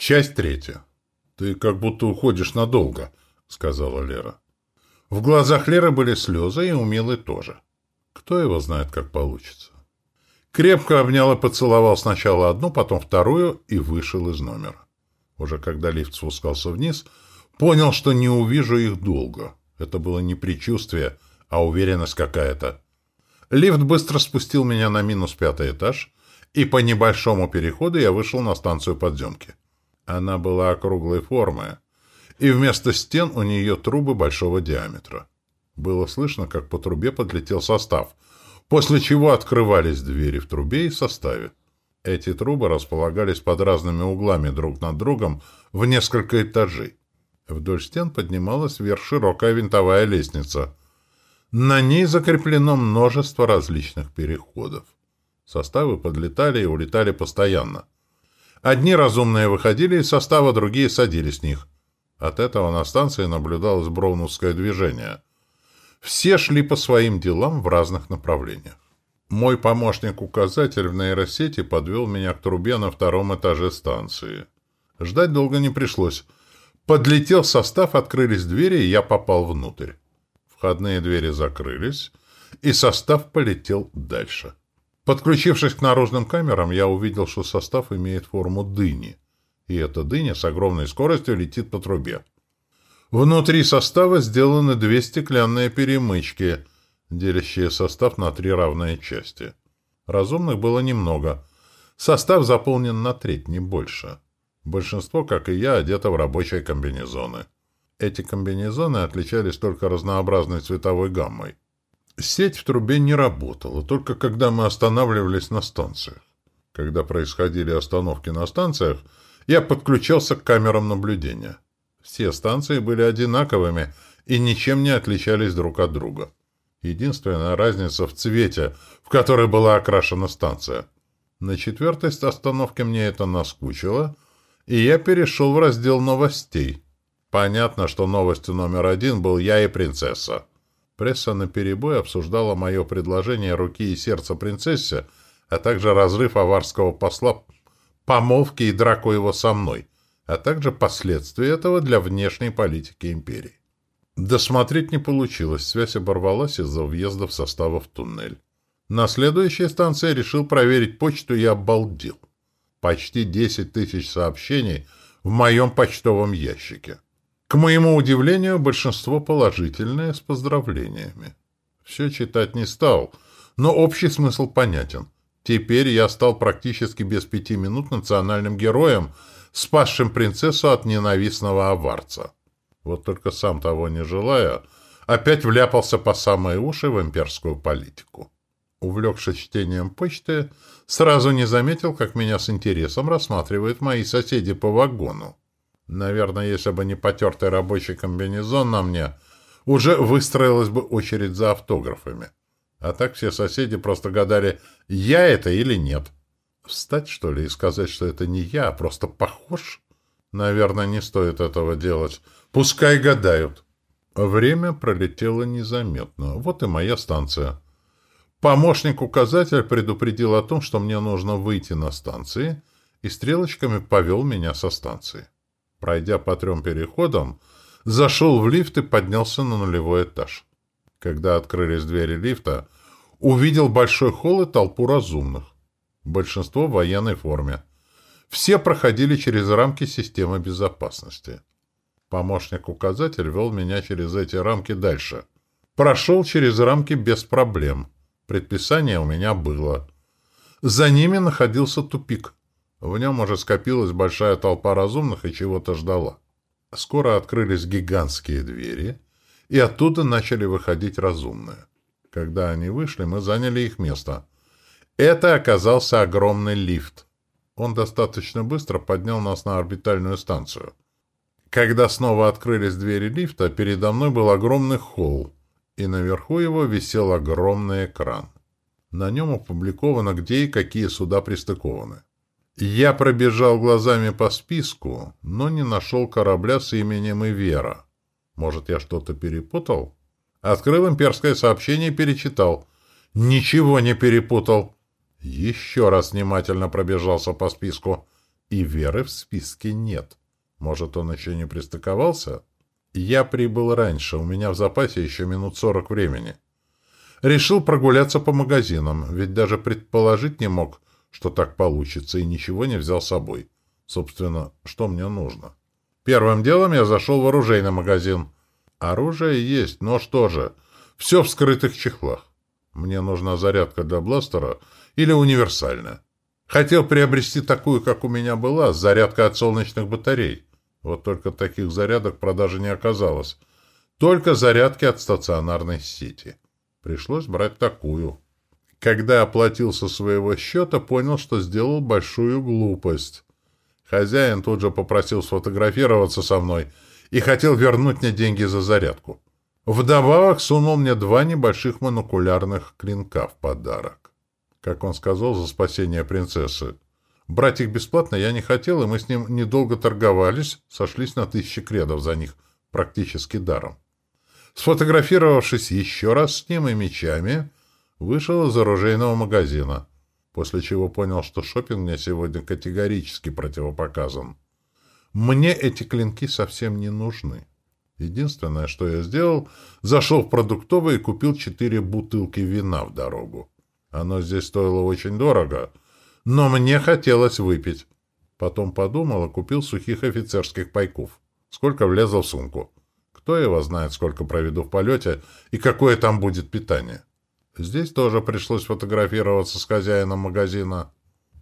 Часть третья. «Ты как будто уходишь надолго», — сказала Лера. В глазах Леры были слезы, и у Милы тоже. Кто его знает, как получится. Крепко обнял и поцеловал сначала одну, потом вторую и вышел из номера. Уже когда лифт спускался вниз, понял, что не увижу их долго. Это было не предчувствие, а уверенность какая-то. Лифт быстро спустил меня на минус пятый этаж, и по небольшому переходу я вышел на станцию подземки. Она была округлой формы, и вместо стен у нее трубы большого диаметра. Было слышно, как по трубе подлетел состав, после чего открывались двери в трубе и составе. Эти трубы располагались под разными углами друг над другом в несколько этажей. Вдоль стен поднималась вверх широкая винтовая лестница. На ней закреплено множество различных переходов. Составы подлетали и улетали постоянно. Одни разумные выходили из состава, другие садились с них. От этого на станции наблюдалось броуновское движение. Все шли по своим делам в разных направлениях. Мой помощник-указатель в нейросети подвел меня к трубе на втором этаже станции. Ждать долго не пришлось. Подлетел состав, открылись двери, и я попал внутрь. Входные двери закрылись, и состав полетел дальше. Подключившись к наружным камерам, я увидел, что состав имеет форму дыни, и эта дыня с огромной скоростью летит по трубе. Внутри состава сделаны две стеклянные перемычки, делящие состав на три равные части. Разумных было немного. Состав заполнен на треть, не больше. Большинство, как и я, одето в рабочие комбинезоны. Эти комбинезоны отличались только разнообразной цветовой гаммой. Сеть в трубе не работала, только когда мы останавливались на станциях. Когда происходили остановки на станциях, я подключался к камерам наблюдения. Все станции были одинаковыми и ничем не отличались друг от друга. Единственная разница в цвете, в который была окрашена станция. На четвертой остановке мне это наскучило, и я перешел в раздел новостей. Понятно, что новостью номер один был я и принцесса. Пресса наперебой обсуждала мое предложение руки и сердца принцессе, а также разрыв аварского посла, помолвки и драку его со мной, а также последствия этого для внешней политики империи. Досмотреть не получилось, связь оборвалась из-за въезда в состава в туннель. На следующей станции решил проверить почту и обалдел. Почти 10 тысяч сообщений в моем почтовом ящике. К моему удивлению, большинство положительное, с поздравлениями. Все читать не стал, но общий смысл понятен. Теперь я стал практически без пяти минут национальным героем, спасшим принцессу от ненавистного аварца. Вот только сам того не желая, опять вляпался по самые уши в имперскую политику. Увлекшись чтением почты, сразу не заметил, как меня с интересом рассматривают мои соседи по вагону. Наверное, если бы не потертый рабочий комбинезон на мне, уже выстроилась бы очередь за автографами. А так все соседи просто гадали, я это или нет. Встать, что ли, и сказать, что это не я, а просто похож? Наверное, не стоит этого делать. Пускай гадают. Время пролетело незаметно. Вот и моя станция. Помощник-указатель предупредил о том, что мне нужно выйти на станции, и стрелочками повел меня со станции. Пройдя по трем переходам, зашел в лифт и поднялся на нулевой этаж. Когда открылись двери лифта, увидел большой холл и толпу разумных. Большинство в военной форме. Все проходили через рамки системы безопасности. Помощник-указатель вел меня через эти рамки дальше. Прошел через рамки без проблем. Предписание у меня было. За ними находился тупик. В нем уже скопилась большая толпа разумных и чего-то ждала. Скоро открылись гигантские двери, и оттуда начали выходить разумные. Когда они вышли, мы заняли их место. Это оказался огромный лифт. Он достаточно быстро поднял нас на орбитальную станцию. Когда снова открылись двери лифта, передо мной был огромный холл, и наверху его висел огромный экран. На нем опубликовано, где и какие суда пристыкованы. Я пробежал глазами по списку, но не нашел корабля с именем Ивера. Может, я что-то перепутал? Открыл имперское сообщение и перечитал. Ничего не перепутал. Еще раз внимательно пробежался по списку. И Веры в списке нет. Может, он еще не пристыковался? Я прибыл раньше, у меня в запасе еще минут сорок времени. Решил прогуляться по магазинам, ведь даже предположить не мог, что так получится, и ничего не взял с собой. Собственно, что мне нужно? Первым делом я зашел в оружейный магазин. Оружие есть, но что же? Все в скрытых чехлах. Мне нужна зарядка для бластера или универсальная. Хотел приобрести такую, как у меня была, с зарядкой от солнечных батарей. Вот только таких зарядок в продаже не оказалось. Только зарядки от стационарной сети. Пришлось брать такую. Когда оплатил со своего счета, понял, что сделал большую глупость. Хозяин тут же попросил сфотографироваться со мной и хотел вернуть мне деньги за зарядку. Вдобавок сунул мне два небольших монокулярных клинка в подарок. Как он сказал, за спасение принцессы. Брать их бесплатно я не хотел, и мы с ним недолго торговались, сошлись на тысячи кредов за них, практически даром. Сфотографировавшись еще раз с ним и мечами, вышел из оружейного магазина, после чего понял, что шопинг мне сегодня категорически противопоказан. Мне эти клинки совсем не нужны. Единственное, что я сделал, зашел в продуктовый и купил четыре бутылки вина в дорогу. Оно здесь стоило очень дорого, но мне хотелось выпить. Потом подумал и купил сухих офицерских пайков. Сколько влезло в сумку. Кто его знает, сколько проведу в полете и какое там будет питание. Здесь тоже пришлось фотографироваться с хозяином магазина.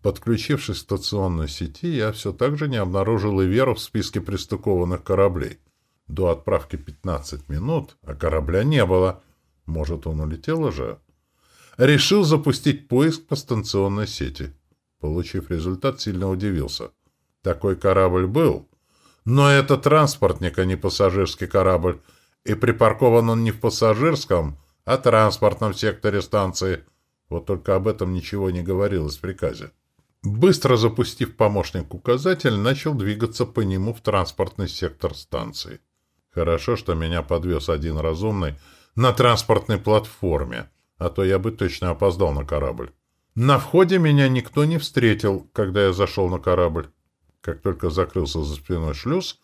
Подключившись к стационной сети, я все так же не обнаружил и Веру в списке пристыкованных кораблей. До отправки 15 минут, а корабля не было. Может, он улетел уже? Решил запустить поиск по станционной сети. Получив результат, сильно удивился. Такой корабль был, но это транспортник, а не пассажирский корабль, и припаркован он не в пассажирском, а транспортном секторе станции. Вот только об этом ничего не говорилось в приказе. Быстро запустив помощник-указатель, начал двигаться по нему в транспортный сектор станции. Хорошо, что меня подвез один разумный на транспортной платформе, а то я бы точно опоздал на корабль. На входе меня никто не встретил, когда я зашел на корабль. Как только закрылся за спиной шлюз,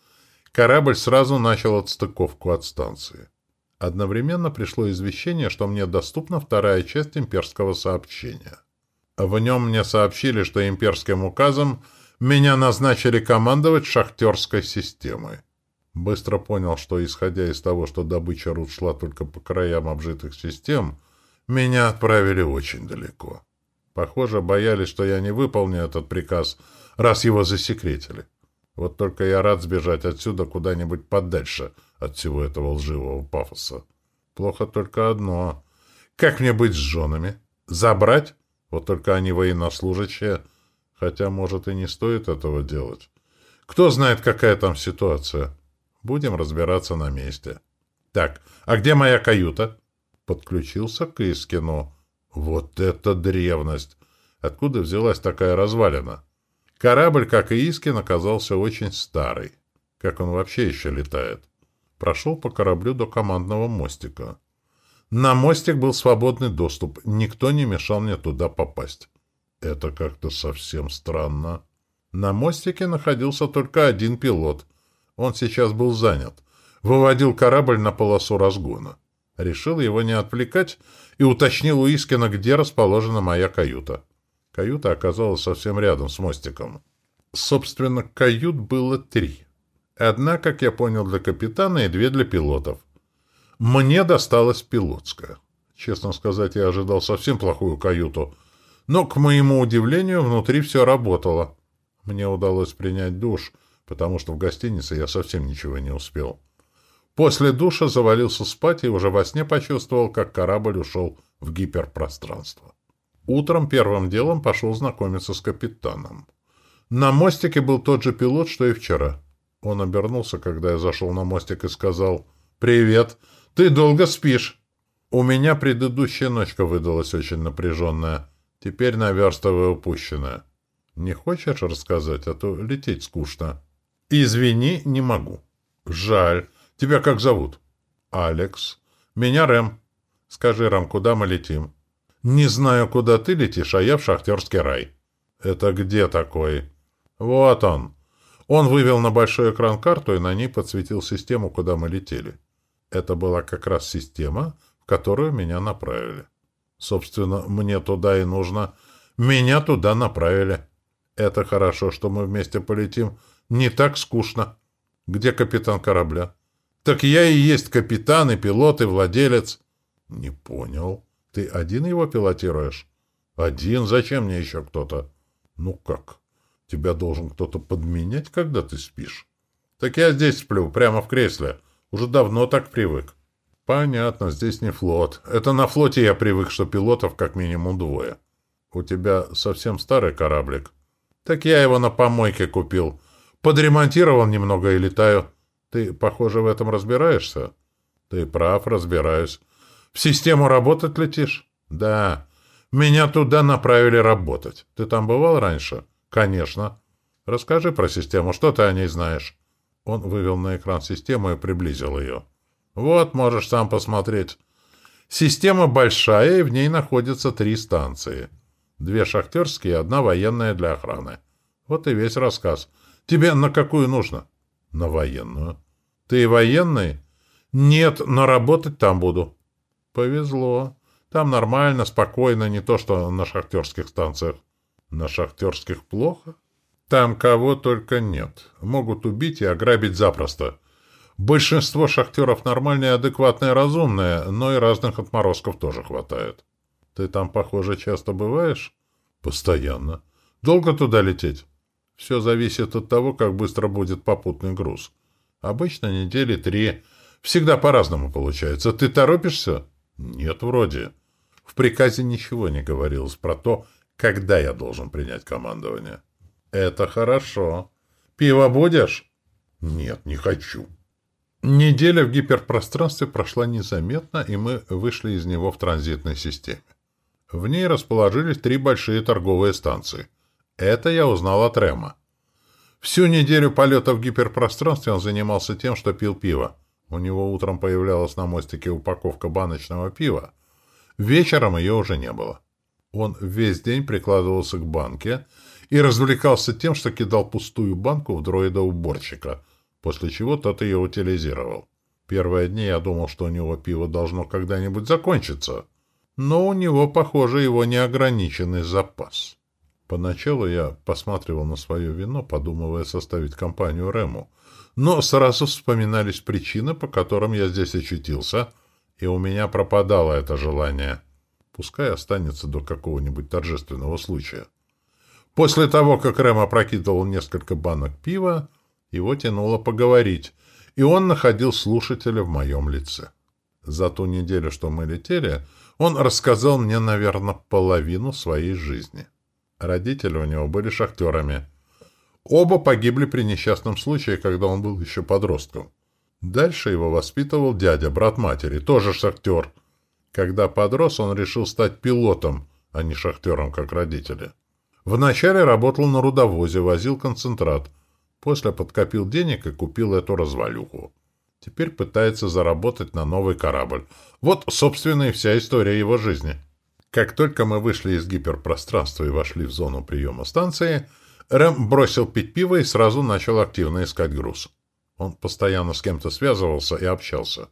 корабль сразу начал отстыковку от станции. Одновременно пришло извещение, что мне доступна вторая часть имперского сообщения. В нем мне сообщили, что имперским указом меня назначили командовать шахтерской системой. Быстро понял, что, исходя из того, что добыча руд шла только по краям обжитых систем, меня отправили очень далеко. Похоже, боялись, что я не выполню этот приказ, раз его засекретили. Вот только я рад сбежать отсюда куда-нибудь подальше от всего этого лживого пафоса. Плохо только одно. Как мне быть с женами? Забрать? Вот только они военнослужащие. Хотя, может, и не стоит этого делать. Кто знает, какая там ситуация. Будем разбираться на месте. Так, а где моя каюта? Подключился к Искину. Вот это древность! Откуда взялась такая развалина? Корабль, как и Искин, оказался очень старый. Как он вообще еще летает? Прошел по кораблю до командного мостика. На мостик был свободный доступ. Никто не мешал мне туда попасть. Это как-то совсем странно. На мостике находился только один пилот. Он сейчас был занят. Выводил корабль на полосу разгона. Решил его не отвлекать и уточнил у Искина, где расположена моя каюта. Каюта оказалась совсем рядом с мостиком. Собственно, кают было три. Одна, как я понял, для капитана и две для пилотов. Мне досталась пилотская. Честно сказать, я ожидал совсем плохую каюту. Но, к моему удивлению, внутри все работало. Мне удалось принять душ, потому что в гостинице я совсем ничего не успел. После душа завалился спать и уже во сне почувствовал, как корабль ушел в гиперпространство. Утром первым делом пошел знакомиться с капитаном. На мостике был тот же пилот, что и вчера. Он обернулся, когда я зашел на мостик и сказал «Привет, ты долго спишь?» У меня предыдущая ночка выдалась очень напряженная. Теперь наверстываю упущенное. Не хочешь рассказать, а то лететь скучно. Извини, не могу. Жаль. Тебя как зовут? Алекс. Меня Рэм. Скажи, Рэм, куда мы летим? Не знаю, куда ты летишь, а я в шахтерский рай. Это где такой? Вот он. Он вывел на большой экран карту и на ней подсветил систему, куда мы летели. Это была как раз система, в которую меня направили. Собственно, мне туда и нужно. Меня туда направили. Это хорошо, что мы вместе полетим. Не так скучно. Где капитан корабля? Так я и есть капитан, и пилот, и владелец. Не понял. Ты один его пилотируешь? Один? Зачем мне еще кто-то? Ну как? Тебя должен кто-то подменять, когда ты спишь? Так я здесь сплю, прямо в кресле. Уже давно так привык. Понятно, здесь не флот. Это на флоте я привык, что пилотов как минимум двое. У тебя совсем старый кораблик. Так я его на помойке купил. Подремонтировал немного и летаю. Ты, похоже, в этом разбираешься? Ты прав, разбираюсь. В систему работать летишь? Да. Меня туда направили работать. Ты там бывал раньше? Конечно. Расскажи про систему, что ты о ней знаешь? Он вывел на экран систему и приблизил ее. Вот, можешь сам посмотреть. Система большая, и в ней находятся три станции. Две шахтерские одна военная для охраны. Вот и весь рассказ. Тебе на какую нужно? На военную. Ты военный? Нет, но работать там буду. Повезло. Там нормально, спокойно, не то что на шахтерских станциях. На шахтерских плохо? Там кого только нет. Могут убить и ограбить запросто. Большинство шахтеров нормальные, адекватные, разумные, но и разных отморозков тоже хватает. Ты там, похоже, часто бываешь? Постоянно. Долго туда лететь? Все зависит от того, как быстро будет попутный груз. Обычно недели три. Всегда по-разному получается. Ты торопишься? Нет, вроде. В приказе ничего не говорилось про то, когда я должен принять командование. Это хорошо. Пиво будешь? Нет, не хочу. Неделя в гиперпространстве прошла незаметно, и мы вышли из него в транзитной системе. В ней расположились три большие торговые станции. Это я узнал от Рема. Всю неделю полета в гиперпространстве он занимался тем, что пил пиво. У него утром появлялась на мостике упаковка баночного пива. Вечером ее уже не было. Он весь день прикладывался к банке и развлекался тем, что кидал пустую банку в дроида-уборщика — после чего тот ее утилизировал. Первые дни я думал, что у него пиво должно когда-нибудь закончиться, но у него, похоже, его неограниченный запас. Поначалу я посматривал на свое вино, подумывая составить компанию Рему, но сразу вспоминались причины, по которым я здесь очутился, и у меня пропадало это желание. Пускай останется до какого-нибудь торжественного случая. После того, как Рэм опрокидывал несколько банок пива, его тянуло поговорить, и он находил слушателя в моем лице. За ту неделю, что мы летели, он рассказал мне, наверное, половину своей жизни. Родители у него были шахтерами. Оба погибли при несчастном случае, когда он был еще подростком. Дальше его воспитывал дядя, брат матери, тоже шахтер. Когда подрос, он решил стать пилотом, а не шахтером, как родители. Вначале работал на рудовозе, возил концентрат — После подкопил денег и купил эту развалюху. Теперь пытается заработать на новый корабль. Вот, собственно, и вся история его жизни. Как только мы вышли из гиперпространства и вошли в зону приема станции, Рэм бросил пить пиво и сразу начал активно искать груз. Он постоянно с кем-то связывался и общался.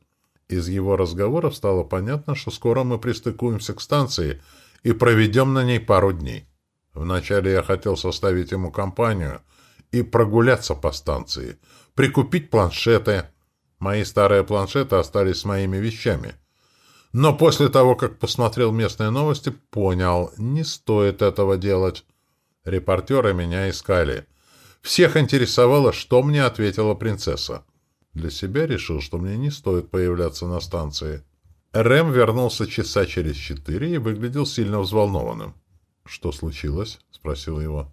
Из его разговоров стало понятно, что скоро мы пристыкуемся к станции и проведем на ней пару дней. Вначале я хотел составить ему компанию — и прогуляться по станции, прикупить планшеты. Мои старые планшеты остались с моими вещами. Но после того, как посмотрел местные новости, понял, не стоит этого делать. Репортеры меня искали. Всех интересовало, что мне ответила принцесса. Для себя решил, что мне не стоит появляться на станции. Рэм вернулся часа через четыре и выглядел сильно взволнованным. «Что случилось?» — спросил его.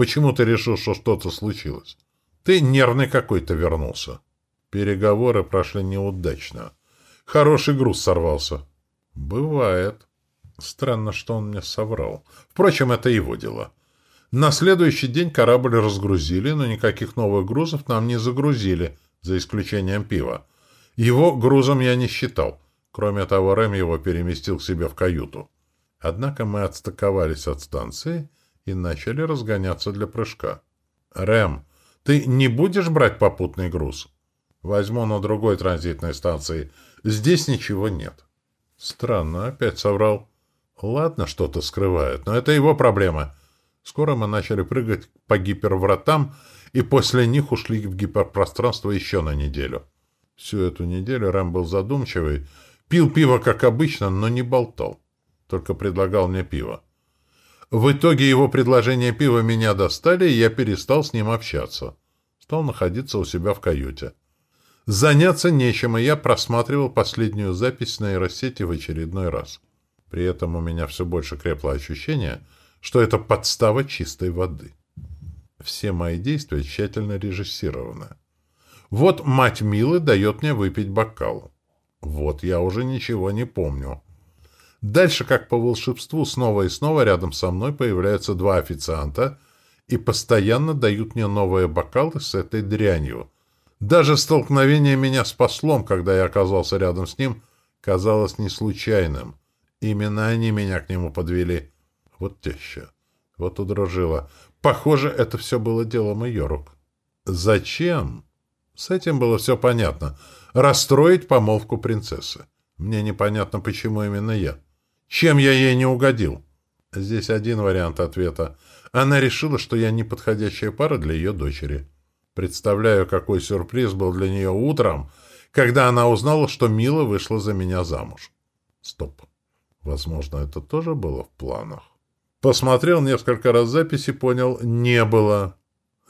Почему ты решил, что что-то случилось? Ты нервный какой-то вернулся. Переговоры прошли неудачно. Хороший груз сорвался. Бывает. Странно, что он мне соврал. Впрочем, это его дело. На следующий день корабль разгрузили, но никаких новых грузов нам не загрузили, за исключением пива. Его грузом я не считал. Кроме того, Рэм его переместил к себе в каюту. Однако мы отстыковались от станции и начали разгоняться для прыжка. Рэм, ты не будешь брать попутный груз? Возьму на другой транзитной станции. Здесь ничего нет. Странно, опять соврал. Ладно, что-то скрывает, но это его проблема. Скоро мы начали прыгать по гипервратам, и после них ушли в гиперпространство еще на неделю. Всю эту неделю Рэм был задумчивый, пил пиво, как обычно, но не болтал, только предлагал мне пиво. В итоге его предложения пива меня достали, и я перестал с ним общаться. Стал находиться у себя в каюте. Заняться нечем, и я просматривал последнюю запись на нейросети в очередной раз. При этом у меня все больше крепло ощущение, что это подстава чистой воды. Все мои действия тщательно режиссированы. Вот мать Милы дает мне выпить бокал. Вот я уже ничего не помню. Дальше, как по волшебству, снова и снова рядом со мной появляются два официанта и постоянно дают мне новые бокалы с этой дрянью. Даже столкновение меня с послом, когда я оказался рядом с ним, казалось не случайным. Именно они меня к нему подвели. Вот теща. Вот удружила. Похоже, это все было делом ее рук. Зачем? С этим было все понятно. Расстроить помолвку принцессы. Мне непонятно, почему именно я. Чем я ей не угодил? Здесь один вариант ответа. Она решила, что я неподходящая пара для ее дочери. Представляю, какой сюрприз был для нее утром, когда она узнала, что Мила вышла за меня замуж. Стоп. Возможно, это тоже было в планах. Посмотрел несколько раз записи, понял — не было.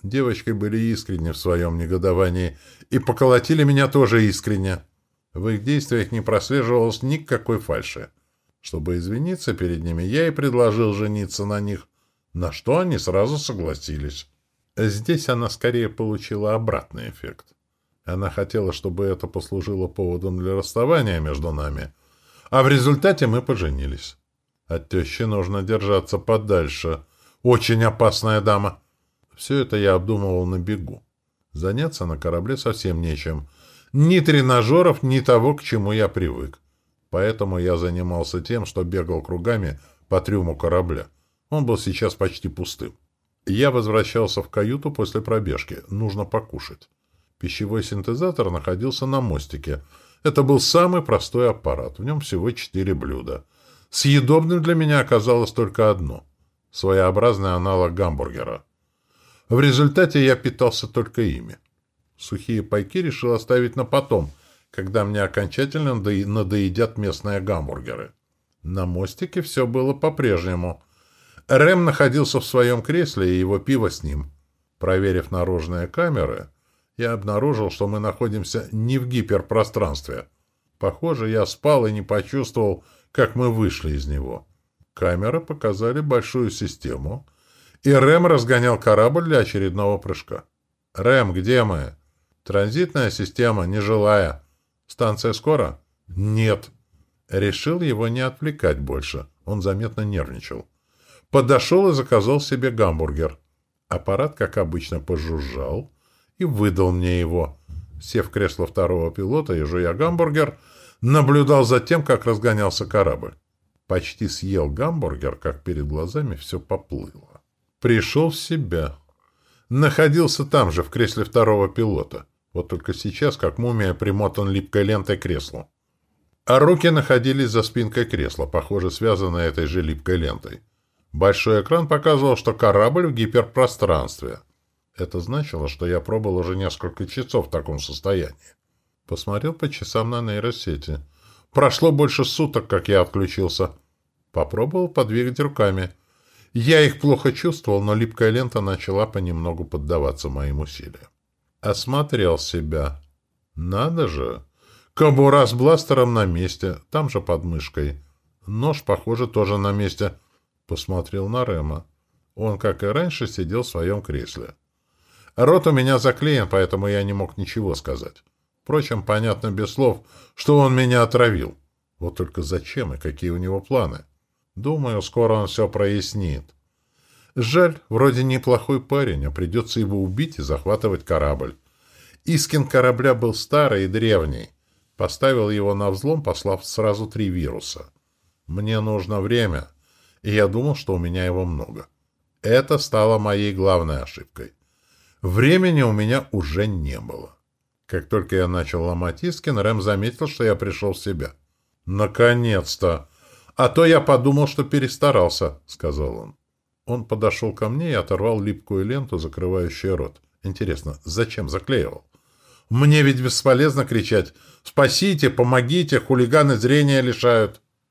Девочки были искренни в своем негодовании и поколотили меня тоже искренне. В их действиях не прослеживалось никакой фальши. Чтобы извиниться перед ними, я и предложил жениться на них, на что они сразу согласились. Здесь она скорее получила обратный эффект. Она хотела, чтобы это послужило поводом для расставания между нами, а в результате мы поженились. От тещи нужно держаться подальше. Очень опасная дама. Все это я обдумывал на бегу. Заняться на корабле совсем нечем. Ни тренажеров, ни того, к чему я привык. Поэтому я занимался тем, что бегал кругами по трюму корабля. Он был сейчас почти пустым. Я возвращался в каюту после пробежки. Нужно покушать. Пищевой синтезатор находился на мостике. Это был самый простой аппарат. В нем всего четыре блюда. Съедобным для меня оказалось только одно. Своеобразный аналог гамбургера. В результате я питался только ими. Сухие пайки решил оставить на потом, когда мне окончательно надоедят местные гамбургеры. На мостике все было по-прежнему. Рэм находился в своем кресле, и его пиво с ним. Проверив наружные камеры, я обнаружил, что мы находимся не в гиперпространстве. Похоже, я спал и не почувствовал, как мы вышли из него. Камеры показали большую систему, и Рэм разгонял корабль для очередного прыжка. «Рэм, где мы?» «Транзитная система, нежилая. Станция скоро?» «Нет». Решил его не отвлекать больше. Он заметно нервничал. Подошел и заказал себе гамбургер. Аппарат, как обычно, пожужжал и выдал мне его. Сев в кресло второго пилота и жуя гамбургер, наблюдал за тем, как разгонялся корабль. Почти съел гамбургер, как перед глазами все поплыло. Пришел в себя. Находился там же, в кресле второго пилота. Вот только сейчас, как мумия, примотан липкой лентой к креслу. А руки находились за спинкой кресла, похоже, связанные этой же липкой лентой. Большой экран показывал, что корабль в гиперпространстве. Это значило, что я пробыл уже несколько часов в таком состоянии. Посмотрел по часам на нейросети. Прошло больше суток, как я отключился. Попробовал подвигать руками. Я их плохо чувствовал, но липкая лента начала понемногу поддаваться моим усилиям. Осмотрел себя. Надо же! Кобура с бластером на месте, там же под мышкой. Нож, похоже, тоже на месте. Посмотрел на Рема. Он, как и раньше, сидел в своем кресле. Рот у меня заклеен, поэтому я не мог ничего сказать. Впрочем, понятно без слов, что он меня отравил. Вот только зачем и какие у него планы? Думаю, скоро он все прояснит. Жаль, вроде неплохой парень, а придется его убить и захватывать корабль. Искин корабля был старый и древний. Поставил его на взлом, послав сразу три вируса. Мне нужно время — и я думал, что у меня его много. Это стало моей главной ошибкой. Времени у меня уже не было. Как только я начал ломать Искин, Рэм заметил, что я пришел в себя. «Наконец-то! А то я подумал, что перестарался», — сказал он. Он подошел ко мне и оторвал липкую ленту, закрывающую рот. Интересно, зачем заклеивал? Мне ведь бесполезно кричать «Спасите! Помогите! Хулиганы зрения лишают!»